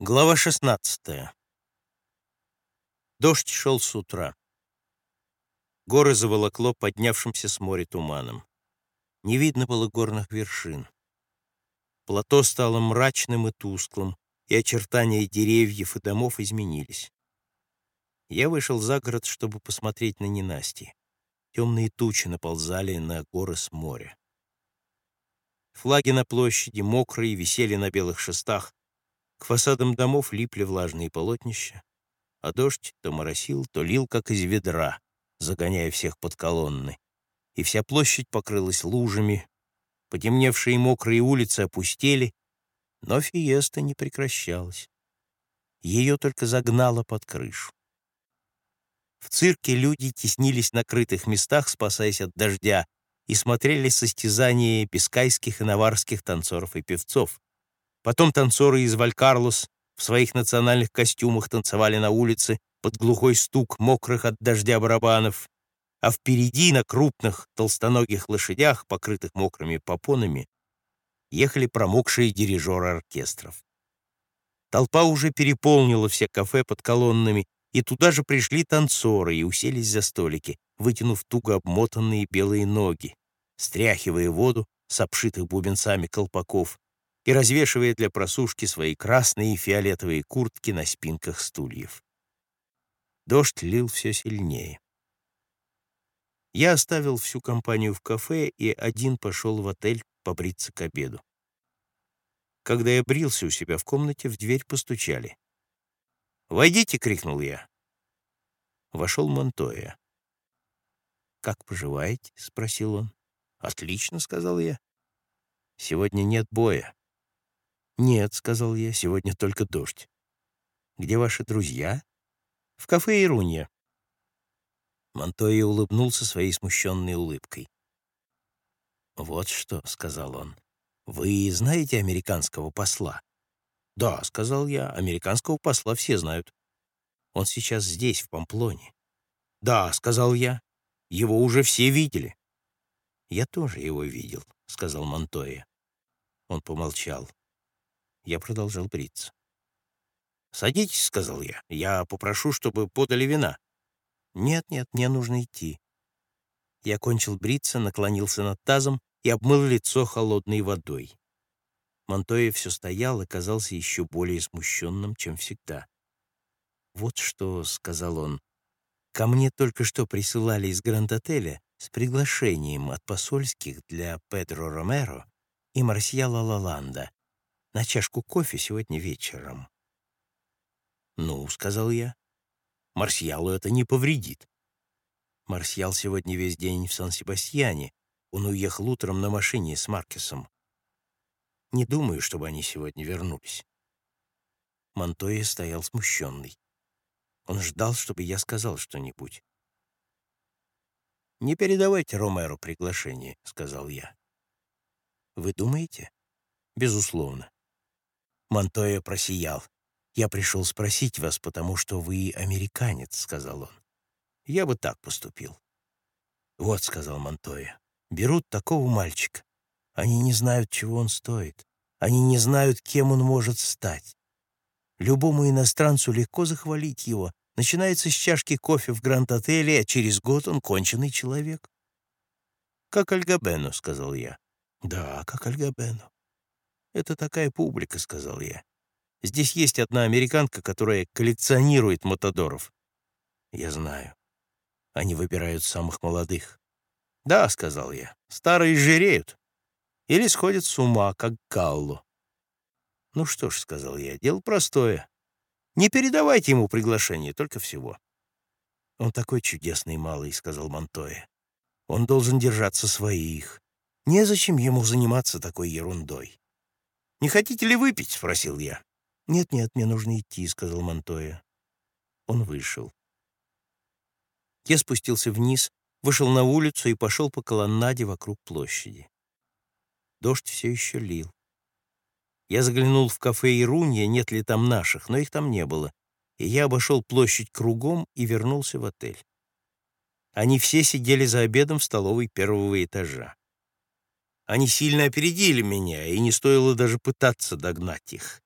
Глава 16. Дождь шел с утра. Горы заволокло поднявшимся с моря туманом. Не видно было горных вершин. Плато стало мрачным и тусклым, и очертания деревьев и домов изменились. Я вышел за город, чтобы посмотреть на ненастье. Темные тучи наползали на горы с моря. Флаги на площади, мокрые, висели на белых шестах, к фасадам домов липли влажные полотнища, а дождь то моросил, то лил, как из ведра, загоняя всех под колонны, и вся площадь покрылась лужами, потемневшие мокрые улицы опустели, но фиеста не прекращалась. Ее только загнало под крышу. В цирке люди теснились на крытых местах, спасаясь от дождя, и смотрели состязания бискайских и наварских танцоров и певцов, Потом танцоры из Валькарлос в своих национальных костюмах танцевали на улице под глухой стук мокрых от дождя барабанов, а впереди на крупных толстоногих лошадях, покрытых мокрыми попонами, ехали промокшие дирижеры оркестров. Толпа уже переполнила все кафе под колоннами, и туда же пришли танцоры и уселись за столики, вытянув туго обмотанные белые ноги, стряхивая воду с обшитых бубенцами колпаков, и развешивая для просушки свои красные и фиолетовые куртки на спинках стульев. Дождь лил все сильнее. Я оставил всю компанию в кафе и один пошел в отель побриться к обеду. Когда я брился у себя в комнате, в дверь постучали. «Войдите!» — крикнул я. Вошел Монтоя. «Как поживаете?» — спросил он. «Отлично», — сказал я. «Сегодня нет боя. «Нет», — сказал я, — «сегодня только дождь». «Где ваши друзья?» «В кафе Ирунья». Монтойя улыбнулся своей смущенной улыбкой. «Вот что», — сказал он, — «вы знаете американского посла?» «Да», — сказал я, — «американского посла все знают. Он сейчас здесь, в Памплоне». «Да», — сказал я, — «его уже все видели». «Я тоже его видел», — сказал Монтойя. Он помолчал. Я продолжал бриться. «Садитесь», — сказал я. «Я попрошу, чтобы подали вина». «Нет, нет, мне нужно идти». Я кончил бриться, наклонился над тазом и обмыл лицо холодной водой. Монтоя все стоял и казался еще более смущенным, чем всегда. «Вот что», — сказал он, — «ко мне только что присылали из Гранд-отеля с приглашением от посольских для Педро Ромеро и Марсьяла Лаланда на чашку кофе сегодня вечером». «Ну», — сказал я, — «Марсьялу это не повредит». Марсьял сегодня весь день в Сан-Себастьяне. Он уехал утром на машине с Маркесом. Не думаю, чтобы они сегодня вернулись. Монтоя стоял смущенный. Он ждал, чтобы я сказал что-нибудь. «Не передавайте Ромеру приглашение», — сказал я. «Вы думаете?» «Безусловно. Монтоя просиял. «Я пришел спросить вас, потому что вы американец», — сказал он. «Я бы так поступил». «Вот», — сказал Монтоя, — «берут такого мальчика. Они не знают, чего он стоит. Они не знают, кем он может стать. Любому иностранцу легко захвалить его. Начинается с чашки кофе в Гранд-отеле, а через год он конченый человек». «Как Альгабену», — сказал я. «Да, как Альгабену. «Это такая публика», — сказал я. «Здесь есть одна американка, которая коллекционирует мотодоров». «Я знаю. Они выбирают самых молодых». «Да», — сказал я, — «старые жиреют. Или сходят с ума, как Галлу». «Ну что ж», — сказал я, — «дело простое. Не передавайте ему приглашение, только всего». «Он такой чудесный малый», — сказал Монтоя. «Он должен держаться своих. Незачем ему заниматься такой ерундой». «Не хотите ли выпить?» — спросил я. «Нет-нет, мне нужно идти», — сказал Монтоя. Он вышел. Я спустился вниз, вышел на улицу и пошел по колоннаде вокруг площади. Дождь все еще лил. Я заглянул в кафе «Ирунья», нет ли там наших, но их там не было, и я обошел площадь кругом и вернулся в отель. Они все сидели за обедом в столовой первого этажа. Они сильно опередили меня, и не стоило даже пытаться догнать их.